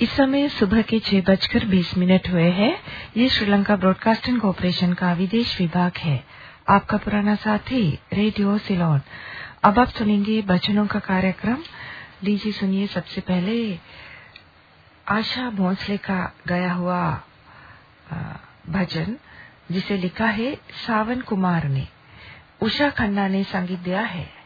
इस समय सुबह के छह बजकर बीस मिनट हुए हैं। ये श्रीलंका ब्रॉडकास्टिंग कॉरपोरेशन का विदेश विभाग है। आपका पुराना साथी, रेडियो सिलोन। अब आप सुनेंगे बचनों का कार्यक्रम। लीजिए सुनिए सबसे पहले। आशा भोंसले का गया हुआ भजन, जिसे लिखा है सावन कुमार ने। उषा खन्ना ने संगीत दिया है।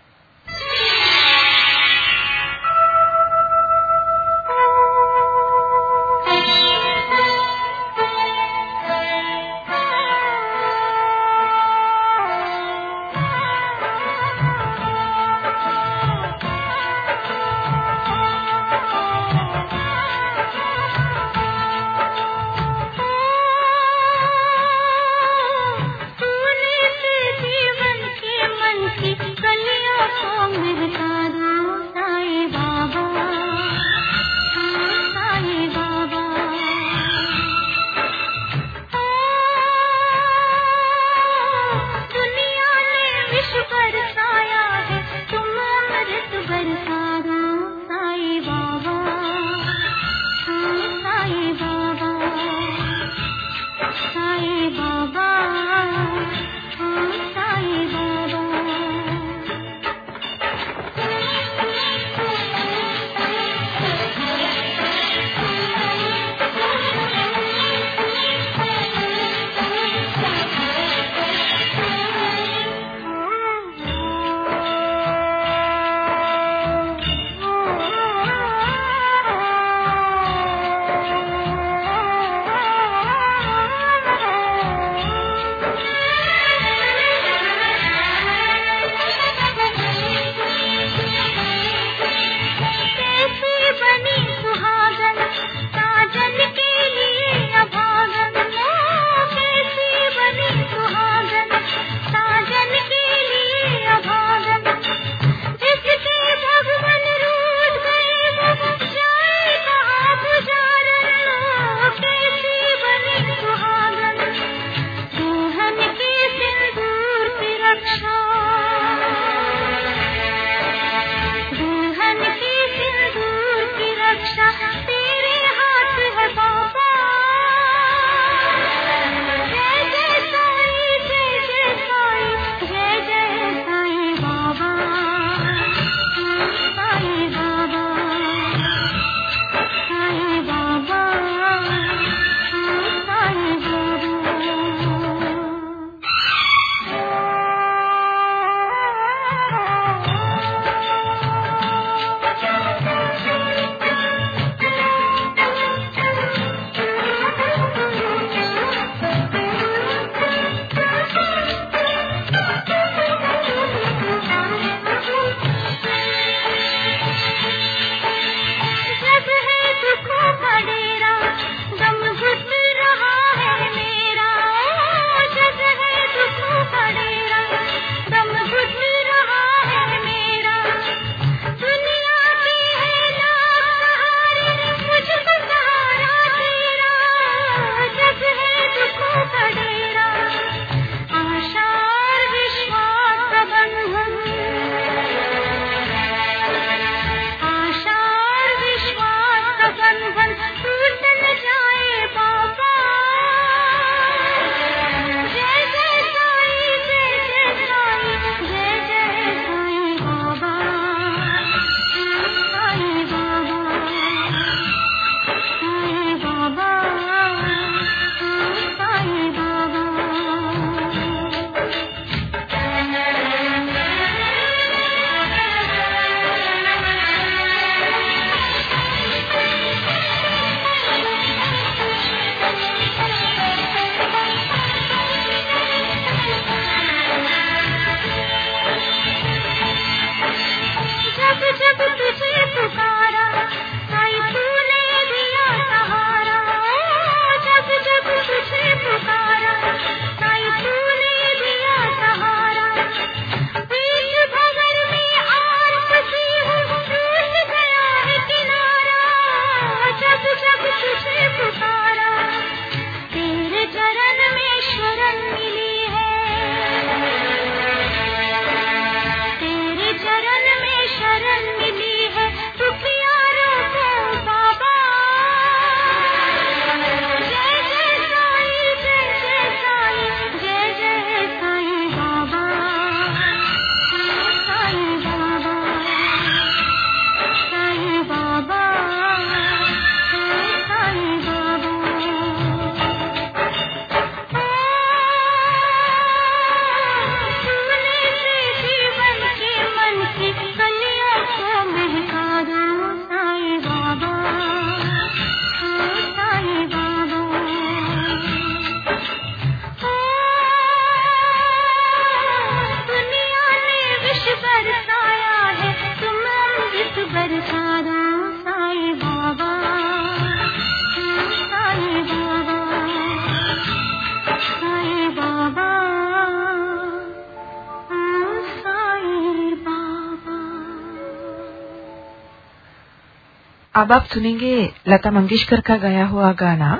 अब आप सुनेंगे लता मंगेशकर का गाया हुआ गाना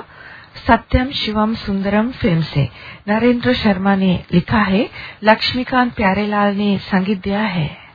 सत्यम शिवम सुंदरम फ़िल्म से नरेंद्र शर्मा ने लिखा है लक्ष्मीकांत प्यारेलाल ने संगीत दिया है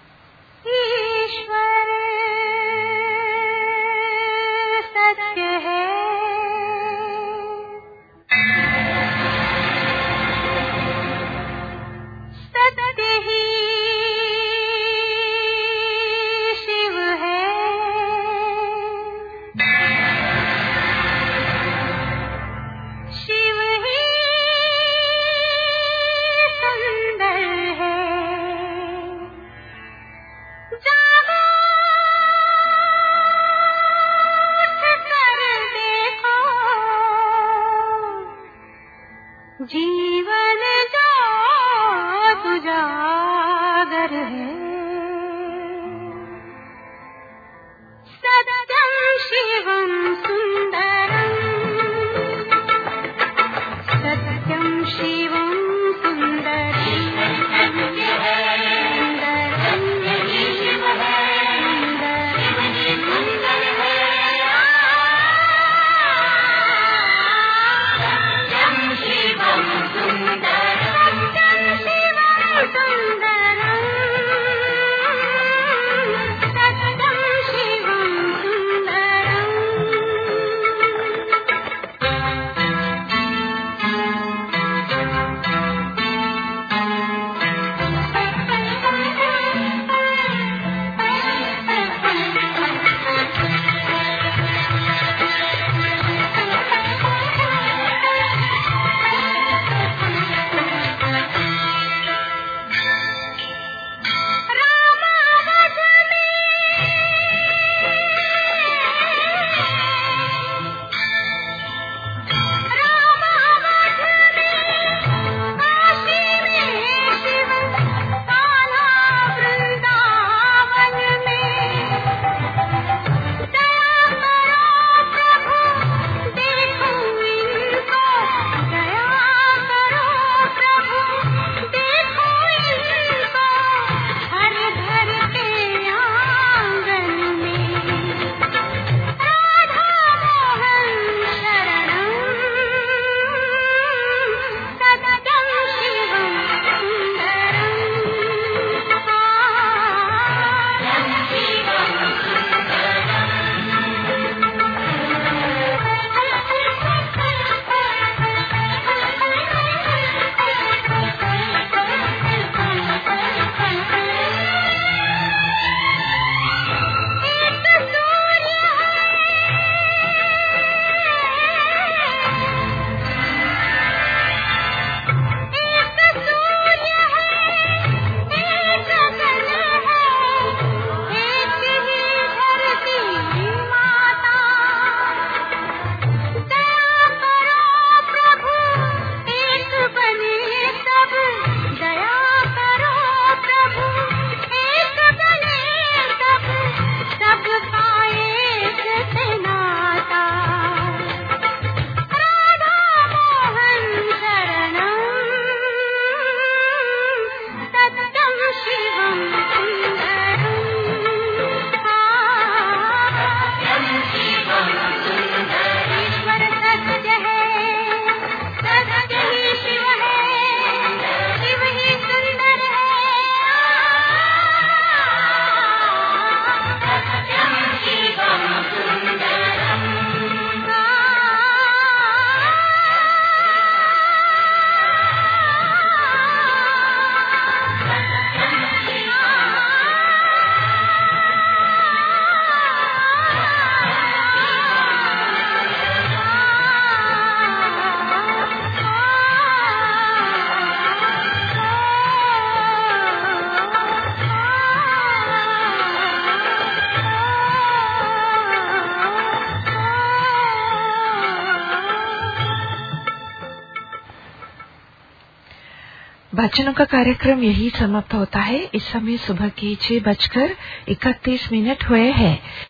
ಕಂದ भजनों का कार्यक्रम यही समाप्त होता है। इस समय सुबह के छह बजकर इकतीस मिनट हुए हैं।